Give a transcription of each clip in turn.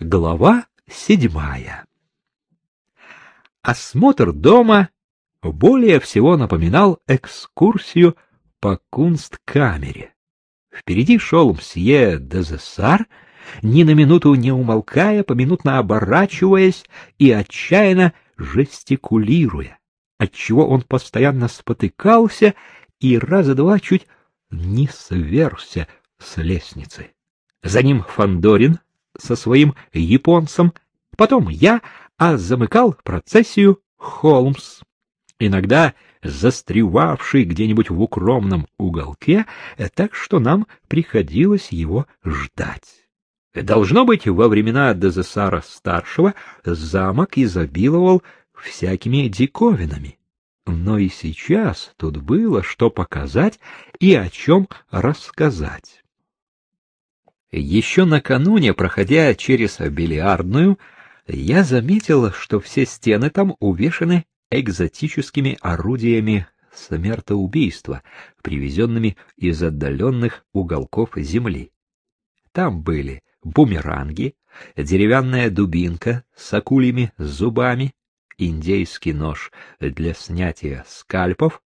Глава седьмая. Осмотр дома более всего напоминал экскурсию по кунсткамере. Впереди шел мсье Дезессар, ни на минуту не умолкая, поминутно оборачиваясь и отчаянно жестикулируя, отчего он постоянно спотыкался и раза два чуть не сверся с лестницы. За ним Фандорин со своим японцем, потом я, а замыкал процессию Холмс. Иногда застревавший где-нибудь в укромном уголке, так что нам приходилось его ждать. Должно быть, во времена Дезессара старшего замок изобиловал всякими диковинами. Но и сейчас тут было что показать и о чем рассказать. Еще накануне, проходя через бильярдную, я заметил, что все стены там увешаны экзотическими орудиями смертоубийства, привезенными из отдаленных уголков земли. Там были бумеранги, деревянная дубинка с акульями зубами, индейский нож для снятия скальпов,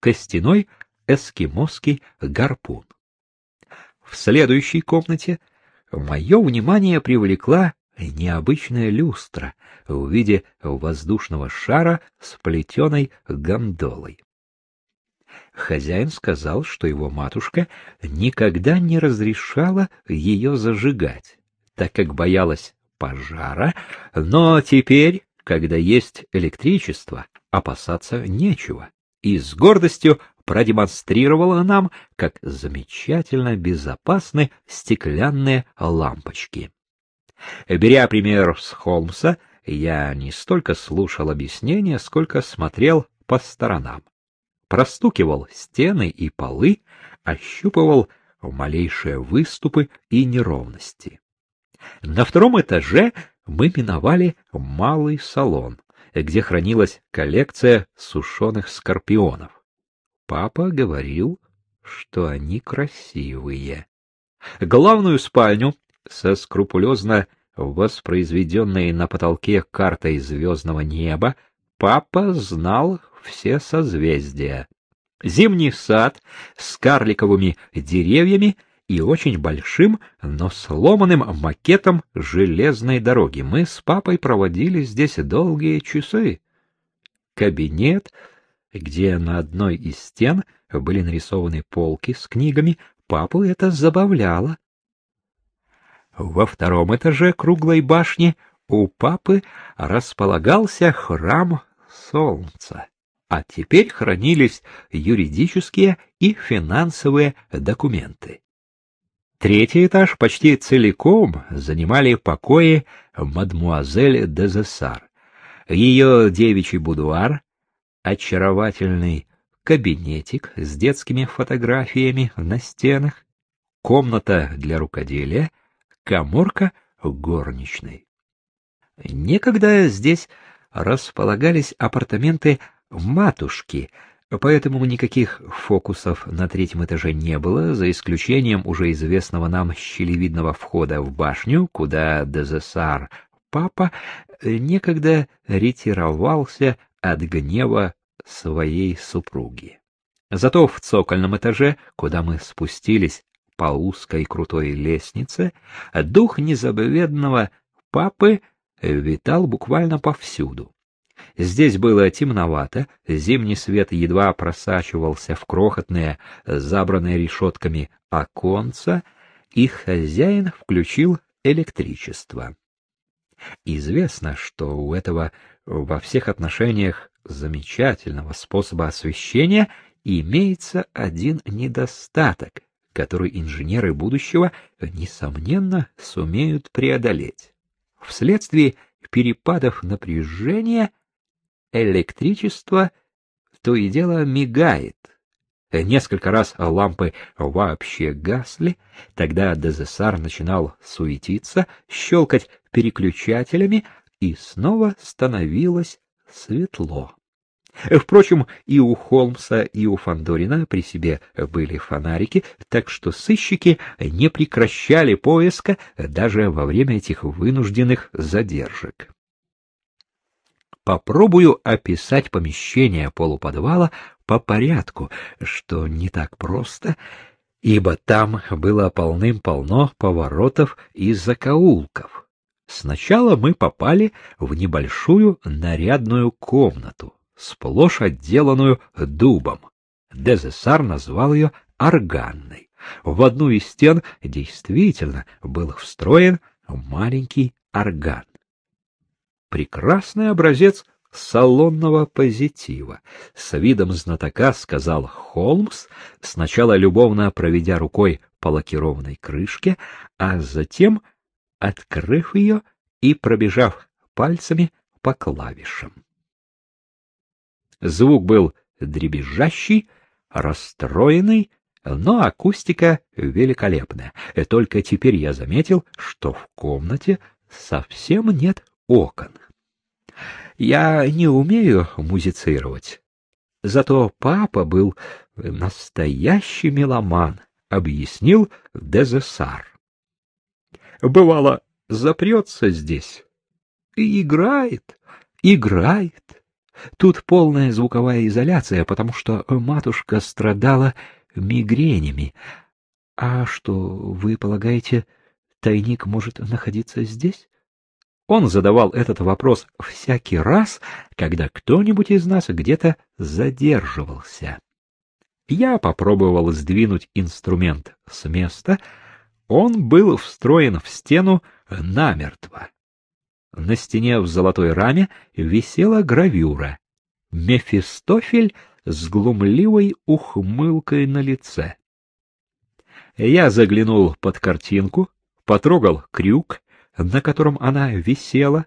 костяной эскимосский гарпун. В следующей комнате мое внимание привлекла необычная люстра в виде воздушного шара с плетеной гондолой. Хозяин сказал, что его матушка никогда не разрешала ее зажигать, так как боялась пожара, но теперь, когда есть электричество, опасаться нечего, и с гордостью продемонстрировала нам, как замечательно безопасны стеклянные лампочки. Беря пример с Холмса, я не столько слушал объяснения, сколько смотрел по сторонам. Простукивал стены и полы, ощупывал малейшие выступы и неровности. На втором этаже мы миновали малый салон, где хранилась коллекция сушеных скорпионов. Папа говорил, что они красивые. Главную спальню со скрупулезно воспроизведенной на потолке картой звездного неба папа знал все созвездия. Зимний сад с карликовыми деревьями и очень большим, но сломанным макетом железной дороги. Мы с папой проводили здесь долгие часы. Кабинет где на одной из стен были нарисованы полки с книгами, папу это забавляло. Во втором этаже круглой башни у папы располагался храм Солнца, а теперь хранились юридические и финансовые документы. Третий этаж почти целиком занимали покои мадмуазель Дезессар. Ее девичий будуар, очаровательный кабинетик с детскими фотографиями на стенах, комната для рукоделия, каморка горничной. Некогда здесь располагались апартаменты матушки, поэтому никаких фокусов на третьем этаже не было, за исключением уже известного нам щелевидного входа в башню, куда Дезессар папа некогда ретировался от гнева своей супруги. Зато в цокольном этаже, куда мы спустились по узкой крутой лестнице, дух незабвенного папы витал буквально повсюду. Здесь было темновато, зимний свет едва просачивался в крохотные, забранные решетками оконца, и хозяин включил электричество. Известно, что у этого во всех отношениях замечательного способа освещения имеется один недостаток, который инженеры будущего, несомненно, сумеют преодолеть. Вследствие перепадов напряжения электричество то и дело мигает. Несколько раз лампы вообще гасли, тогда Дезессар начинал суетиться, щелкать переключателями, и снова становилось светло. Впрочем, и у Холмса, и у Фандорина при себе были фонарики, так что сыщики не прекращали поиска даже во время этих вынужденных задержек. Попробую описать помещение полуподвала по порядку, что не так просто, ибо там было полным-полно поворотов и закоулков. Сначала мы попали в небольшую нарядную комнату, сплошь отделанную дубом. Дезессар назвал ее органной. В одну из стен действительно был встроен маленький орган. Прекрасный образец салонного позитива. С видом знатока сказал Холмс, сначала любовно проведя рукой по лакированной крышке, а затем открыв ее и пробежав пальцами по клавишам. Звук был дребезжащий, расстроенный, но акустика великолепная. И только теперь я заметил, что в комнате совсем нет окон. Я не умею музицировать. Зато папа был настоящий меломан, объяснил Дезессар. Бывало, запрется здесь и играет, играет. Тут полная звуковая изоляция, потому что матушка страдала мигренями. А что, вы полагаете, тайник может находиться здесь? Он задавал этот вопрос всякий раз, когда кто-нибудь из нас где-то задерживался. Я попробовал сдвинуть инструмент с места. Он был встроен в стену намертво. На стене в золотой раме висела гравюра. Мефистофель с глумливой ухмылкой на лице. Я заглянул под картинку, потрогал крюк, на котором она висела.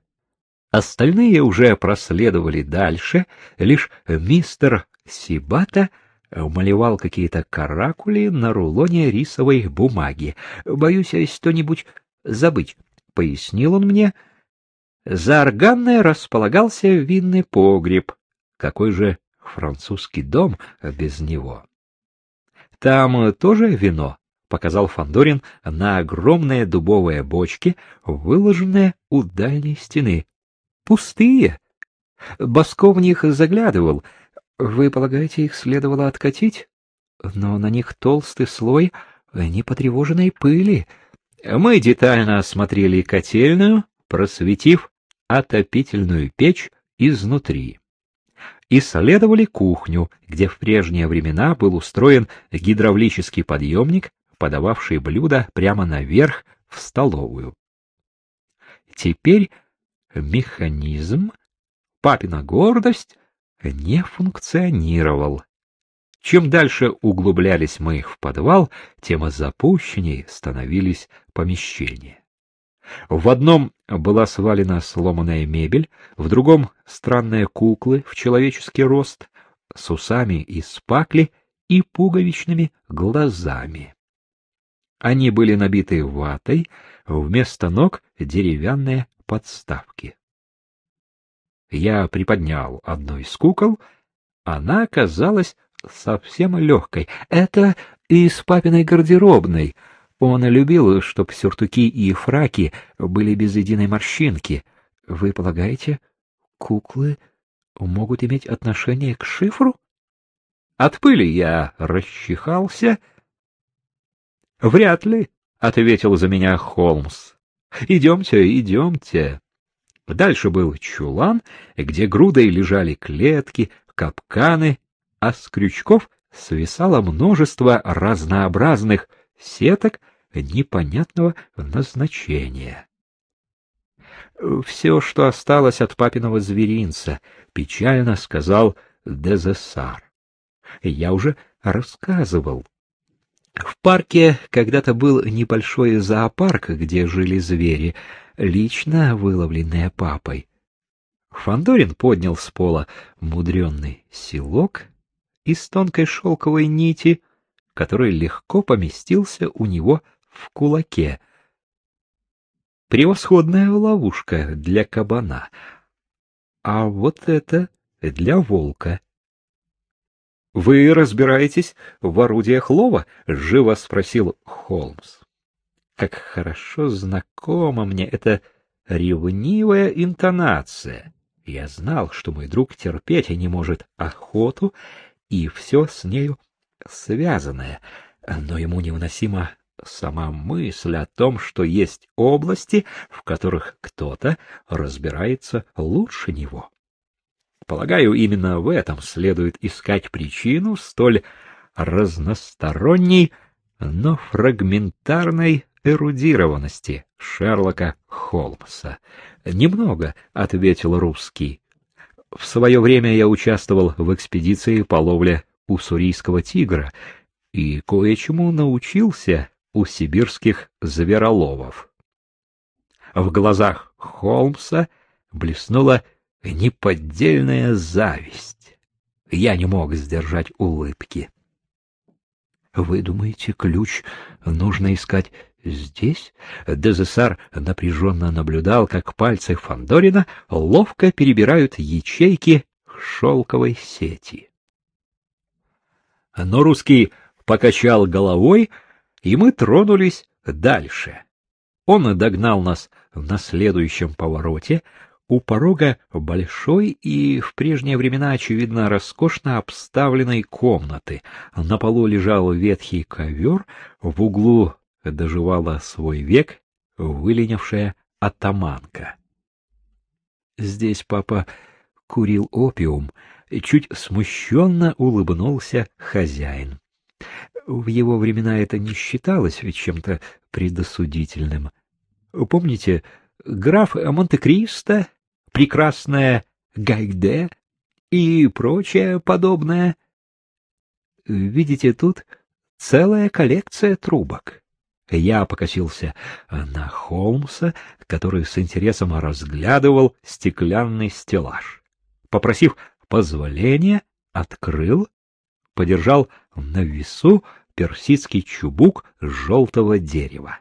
Остальные уже проследовали дальше, лишь мистер Сибата малевал какие-то каракули на рулоне рисовой бумаги. Боюсь что-нибудь забыть, — пояснил он мне. За органной располагался винный погреб. Какой же французский дом без него? Там тоже вино, показал Фандорин на огромные дубовые бочки, выложенные у дальней стены. Пустые. Баско в них заглядывал. Вы полагаете, их следовало откатить? Но на них толстый слой непотревоженной пыли. Мы детально осмотрели котельную, просветив отопительную печь изнутри. Исследовали кухню, где в прежние времена был устроен гидравлический подъемник, подававший блюда прямо наверх в столовую. Теперь механизм, папина гордость, не функционировал. Чем дальше углублялись мы в подвал, тем запущенней становились помещения. В одном была свалена сломанная мебель, в другом — странные куклы в человеческий рост, с усами из пакли и пуговичными глазами. Они были набиты ватой, вместо ног — деревянные подставки. Я приподнял одну из кукол, она оказалась совсем легкой. Это из папиной гардеробной. Он любил, чтоб сюртуки и фраки были без единой морщинки. Вы полагаете, куклы могут иметь отношение к шифру? От пыли я расчихался — Вряд ли, ответил за меня Холмс. Идемте, идемте. Дальше был чулан, где грудой лежали клетки, капканы, а с крючков свисало множество разнообразных сеток непонятного назначения. Все, что осталось от папиного зверинца, печально сказал Дезессар. Я уже рассказывал в парке когда-то был небольшой зоопарк, где жили звери, лично выловленные папой. Фандорин поднял с пола мудренный селок из тонкой шелковой нити, который легко поместился у него в кулаке. Превосходная ловушка для кабана. А вот это для волка. — Вы разбираетесь в орудиях лова? — живо спросил Холмс. Как хорошо знакома мне эта ревнивая интонация. Я знал, что мой друг терпеть не может охоту и все с нею связанное, но ему невыносима сама мысль о том, что есть области, в которых кто-то разбирается лучше него. Полагаю, именно в этом следует искать причину столь разносторонней, но фрагментарной эрудированности Шерлока Холмса. Немного, ответил русский. В свое время я участвовал в экспедиции по ловле уссурийского тигра и кое-чему научился у сибирских звероловов. В глазах Холмса блеснула неподдельная зависть. Я не мог сдержать улыбки. Вы думаете, ключ нужно искать здесь? Дезессар напряженно наблюдал, как пальцы Фандорина ловко перебирают ячейки шелковой сети. Но русский покачал головой, и мы тронулись дальше. Он догнал нас на следующем повороте, у порога большой и в прежние времена, очевидно, роскошно обставленной комнаты. На полу лежал ветхий ковер, в углу доживала свой век выленившая атаманка. Здесь папа курил опиум, чуть смущенно улыбнулся хозяин. В его времена это не считалось чем-то предосудительным. Помните, граф Монте-Кристо прекрасная Гайде и прочее подобное. Видите, тут целая коллекция трубок. Я покосился на Холмса, который с интересом разглядывал стеклянный стеллаж. Попросив позволения, открыл, подержал на весу персидский чубук желтого дерева.